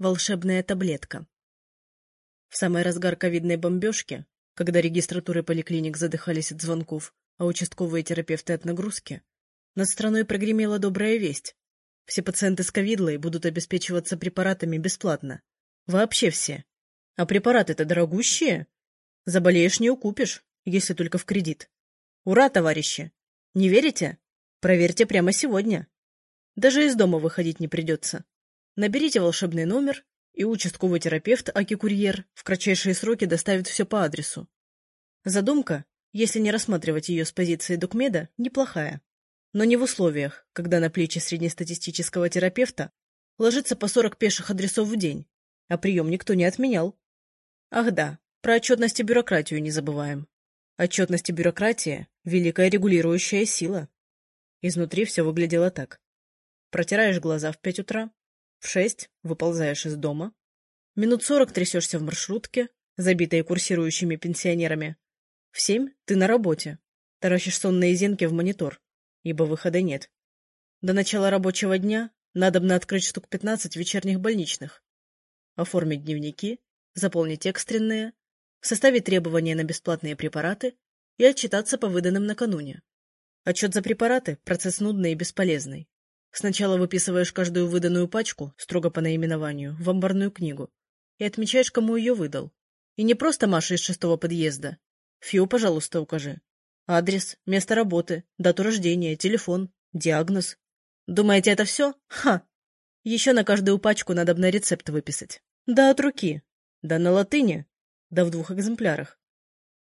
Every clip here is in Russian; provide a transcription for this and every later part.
Волшебная таблетка. В самый разгар ковидной бомбежки, когда регистратуры поликлиник задыхались от звонков, а участковые терапевты от нагрузки, над страной прогремела добрая весть. Все пациенты с ковидлой будут обеспечиваться препаратами бесплатно. Вообще все. А препараты-то дорогущие. Заболеешь не укупишь, если только в кредит. Ура, товарищи! Не верите? Проверьте прямо сегодня. Даже из дома выходить не придется. Наберите волшебный номер, и участковый терапевт Аки-курьер в кратчайшие сроки доставит все по адресу. Задумка, если не рассматривать ее с позиции докмеда, неплохая. Но не в условиях, когда на плечи среднестатистического терапевта ложится по 40 пеших адресов в день, а прием никто не отменял. Ах да, про отчетность и бюрократию не забываем. Отчетность и бюрократия – великая регулирующая сила. Изнутри все выглядело так. Протираешь глаза в пять утра, в шесть выползаешь из дома, минут сорок трясешься в маршрутке, забитой курсирующими пенсионерами. В семь ты на работе, таращишь сонные зенки в монитор, ибо выхода нет. До начала рабочего дня надобно открыть штук пятнадцать вечерних больничных, оформить дневники, заполнить экстренные, составить требования на бесплатные препараты и отчитаться по выданным накануне. Отчет за препараты – процесс нудный и бесполезный. Сначала выписываешь каждую выданную пачку, строго по наименованию, в амбарную книгу и отмечаешь, кому ее выдал. И не просто Маша из шестого подъезда. Фио, пожалуйста, укажи. Адрес, место работы, дату рождения, телефон, диагноз. Думаете, это все? Ха! Еще на каждую пачку надо на рецепт выписать. Да от руки. Да на латыни. Да в двух экземплярах.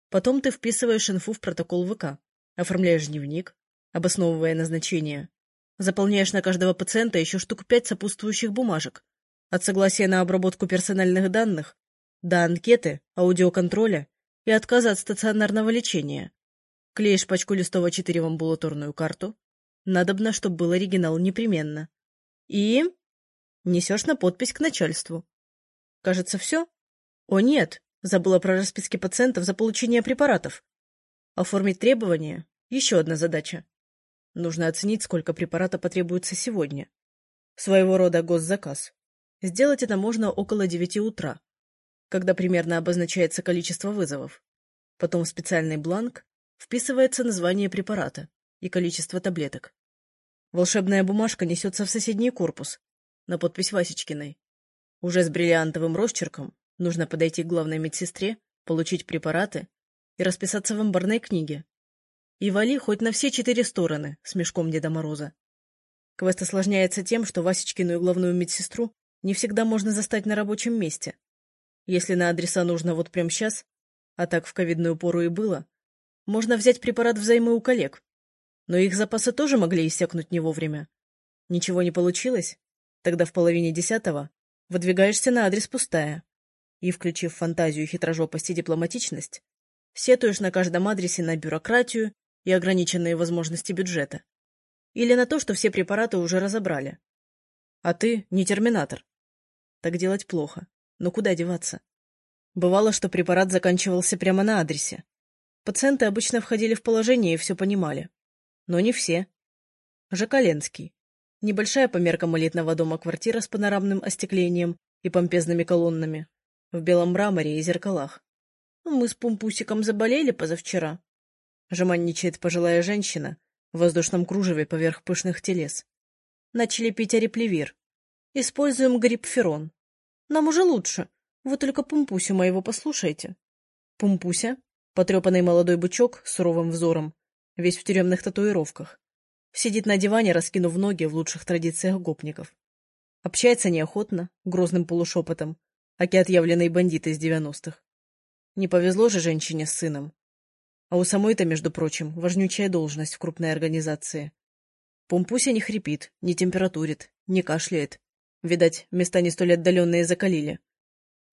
Потом ты вписываешь инфу в протокол ВК, оформляешь дневник, обосновывая назначение, Заполняешь на каждого пациента еще штук пять сопутствующих бумажек. От согласия на обработку персональных данных до анкеты, аудиоконтроля и отказа от стационарного лечения. Клеишь пачку листов А4 в амбулаторную карту. Надобно, чтобы был оригинал непременно. И несешь на подпись к начальству. Кажется, все? О, нет, забыла про расписки пациентов за получение препаратов. Оформить требования – еще одна задача. Нужно оценить, сколько препарата потребуется сегодня. Своего рода госзаказ. Сделать это можно около девяти утра, когда примерно обозначается количество вызовов. Потом в специальный бланк вписывается название препарата и количество таблеток. Волшебная бумажка несется в соседний корпус, на подпись Васечкиной. Уже с бриллиантовым росчерком нужно подойти к главной медсестре, получить препараты и расписаться в амбарной книге, и вали хоть на все четыре стороны, с мешком Деда Мороза. Квест осложняется тем, что Васечкину и главную медсестру не всегда можно застать на рабочем месте. Если на адреса нужно вот прямо сейчас, а так в ковидную пору и было, можно взять препарат взаймы у коллег. Но их запасы тоже могли иссякнуть не вовремя. Ничего не получилось? Тогда в половине десятого выдвигаешься на адрес пустая. И, включив фантазию, хитрожопость и дипломатичность, сетуешь на каждом адресе на бюрократию и ограниченные возможности бюджета. Или на то, что все препараты уже разобрали. А ты не терминатор. Так делать плохо. Но куда деваться? Бывало, что препарат заканчивался прямо на адресе. Пациенты обычно входили в положение и все понимали. Но не все. Жакаленский. Небольшая по меркам элитного дома квартира с панорамным остеклением и помпезными колоннами. В белом мраморе и зеркалах. Мы с Пумпусиком заболели позавчера. Жеманничает пожилая женщина в воздушном кружеве поверх пышных телес. Начали пить ареплевир. Используем грипферон. Нам уже лучше. Вы только Пумпусю моего послушайте. Пумпуся, потрепанный молодой бычок с суровым взором, весь в тюремных татуировках, сидит на диване, раскинув ноги в лучших традициях гопников. Общается неохотно, грозным полушепотом, аки отъявленный бандит из девяностых. Не повезло же женщине с сыном. А у самой-то, между прочим, важнючая должность в крупной организации. Помпуся не хрипит, не температурит, не кашляет. Видать, места не столь отдаленные закалили.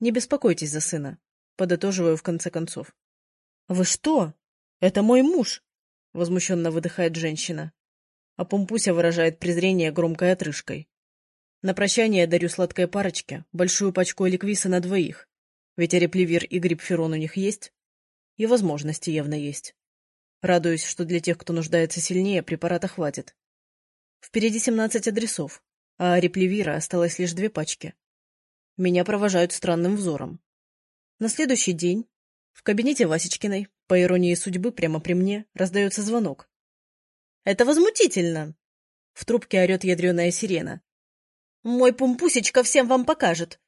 Не беспокойтесь за сына. Подытоживаю в конце концов. — Вы что? Это мой муж! — возмущенно выдыхает женщина. А Помпуся выражает презрение громкой отрыжкой. На прощание дарю сладкой парочке большую пачку эликвиса на двоих. Ведь ареплевир и грипферон у них есть. И возможности явно есть. Радуюсь, что для тех, кто нуждается сильнее, препарата хватит. Впереди 17 адресов, а реплевира осталось лишь две пачки. меня провожают странным взором. На следующий день в кабинете Васечкиной, по иронии судьбы, прямо при мне, раздается звонок. «Это возмутительно!» В трубке орет ядреная сирена. «Мой пумпусечка всем вам покажет.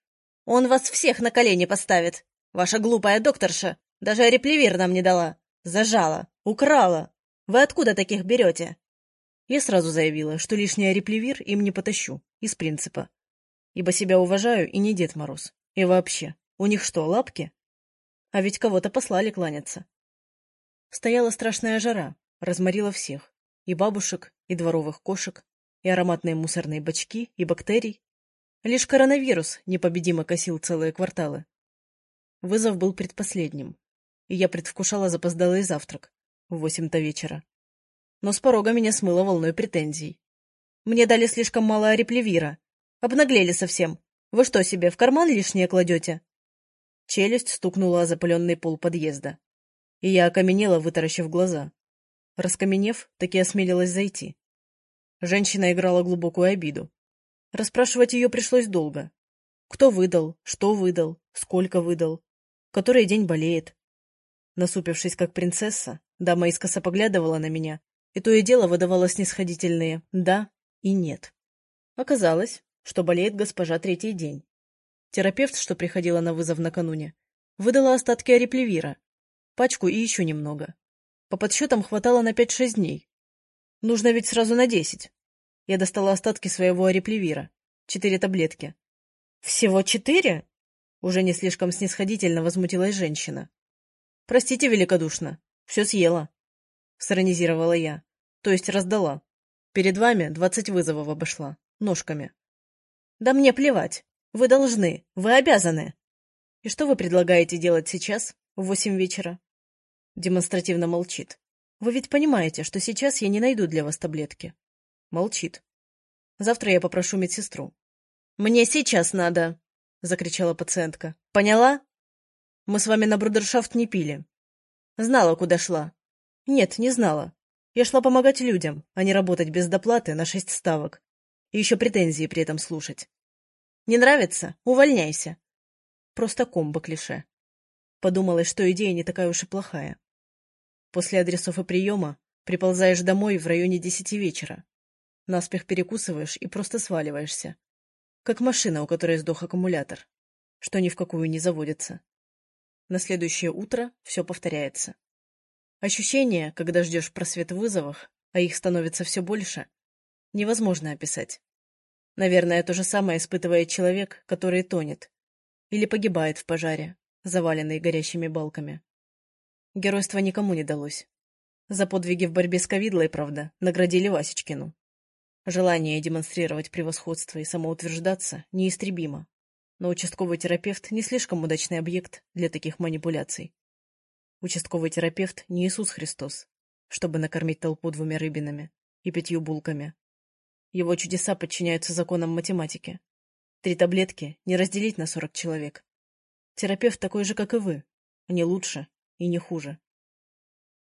Он вас всех на колени поставит. Ваша глупая докторша даже реплевир нам не дала. Зажала, украла. Вы откуда таких берете?» Я сразу заявила, что лишний реплевир им не потащу, из принципа. Ибо себя уважаю и не Дед Мороз. И вообще, у них что, лапки? А ведь кого-то послали кланяться. Стояла страшная жара, разморила всех. И бабушек, и дворовых кошек, и ароматные мусорные бачки, и бактерий. Лишь коронавирус непобедимо косил целые кварталы. Вызов был предпоследним, и я предвкушала запоздалый завтрак в восемь-то вечера. Но с порога меня смыло волной претензий. Мне дали слишком мало реплевира. Обнаглели совсем. Вы что себе, в карман лишнее кладете? Челюсть стукнула о запаленный пол подъезда. И я окаменела, вытаращив глаза. Раскаменев, таки осмелилась зайти. Женщина играла глубокую обиду. Расспрашивать ее пришлось долго. Кто выдал, что выдал, сколько выдал, который день болеет. Насупившись, как принцесса, дама искоса поглядывала на меня, и то и дело выдавала снисходительные «да» и «нет». Оказалось, что болеет госпожа третий день. Терапевт, что приходила на вызов накануне, выдала остатки ареплевира, пачку и еще немного. По подсчетам хватало на пять-шесть дней. Нужно ведь сразу на десять. Я достала остатки своего ареплевира. Четыре таблетки. «Всего четыре?» Уже не слишком снисходительно возмутилась женщина. «Простите великодушно, все съела», — сиронизировала я. «То есть раздала. Перед вами двадцать вызовов обошла. Ножками». «Да мне плевать. Вы должны, вы обязаны. И что вы предлагаете делать сейчас, в восемь вечера? Демонстративно молчит. Вы ведь понимаете, что сейчас я не найду для вас таблетки. Молчит. Завтра я попрошу медсестру. Мне сейчас надо, закричала пациентка. Поняла? Мы с вами на брудершафт не пили. Знала, куда шла. Нет, не знала. Я шла помогать людям, а не работать без доплаты на шесть ставок. И еще претензии при этом слушать. Не нравится? Увольняйся. Просто комбо клише. Подумалось, что идея не такая уж и плохая. После адресов и приема приползаешь домой в районе десяти вечера. Наспех перекусываешь и просто сваливаешься. Как машина, у которой сдох аккумулятор, что ни в какую не заводится. На следующее утро все повторяется. Ощущение, когда ждешь просвет в вызовах, а их становится все больше, невозможно описать. Наверное, то же самое испытывает человек, который тонет. Или погибает в пожаре, заваленный горящими балками. Геройство никому не далось. За подвиги в борьбе с ковидлой, правда, наградили Васечкину. Желание демонстрировать превосходство и самоутверждаться неистребимо. Но участковый терапевт не слишком удачный объект для таких манипуляций. Участковый терапевт не Иисус Христос, чтобы накормить толпу двумя рыбинами и пятью булками, его чудеса подчиняются законам математики. Три таблетки не разделить на сорок человек. Терапевт такой же, как и вы, не лучше и не хуже.